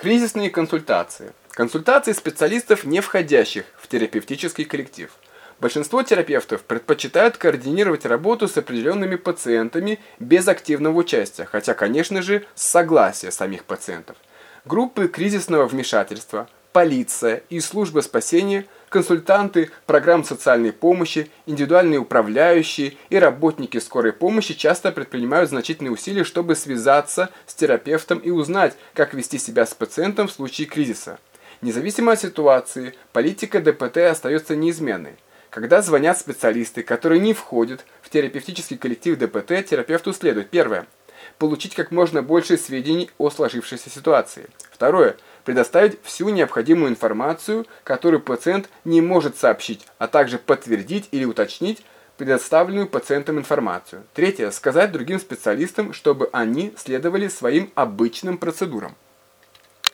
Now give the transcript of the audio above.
Кризисные консультации. Консультации специалистов, не входящих в терапевтический коллектив. Большинство терапевтов предпочитают координировать работу с определенными пациентами без активного участия, хотя, конечно же, с согласия самих пациентов. Группы кризисного вмешательства, полиция и служба спасения – консультанты программ социальной помощи, индивидуальные управляющие и работники скорой помощи часто предпринимают значительные усилия, чтобы связаться с терапевтом и узнать, как вести себя с пациентом в случае кризиса. Независимо от ситуации, политика ДПТ остается неизменной. Когда звонят специалисты, которые не входят в терапевтический коллектив ДПТ, терапевту следует первое – получить как можно больше сведений о сложившейся ситуации. Второе – предоставить всю необходимую информацию, которую пациент не может сообщить, а также подтвердить или уточнить предоставленную пациентам информацию. Третье. Сказать другим специалистам, чтобы они следовали своим обычным процедурам.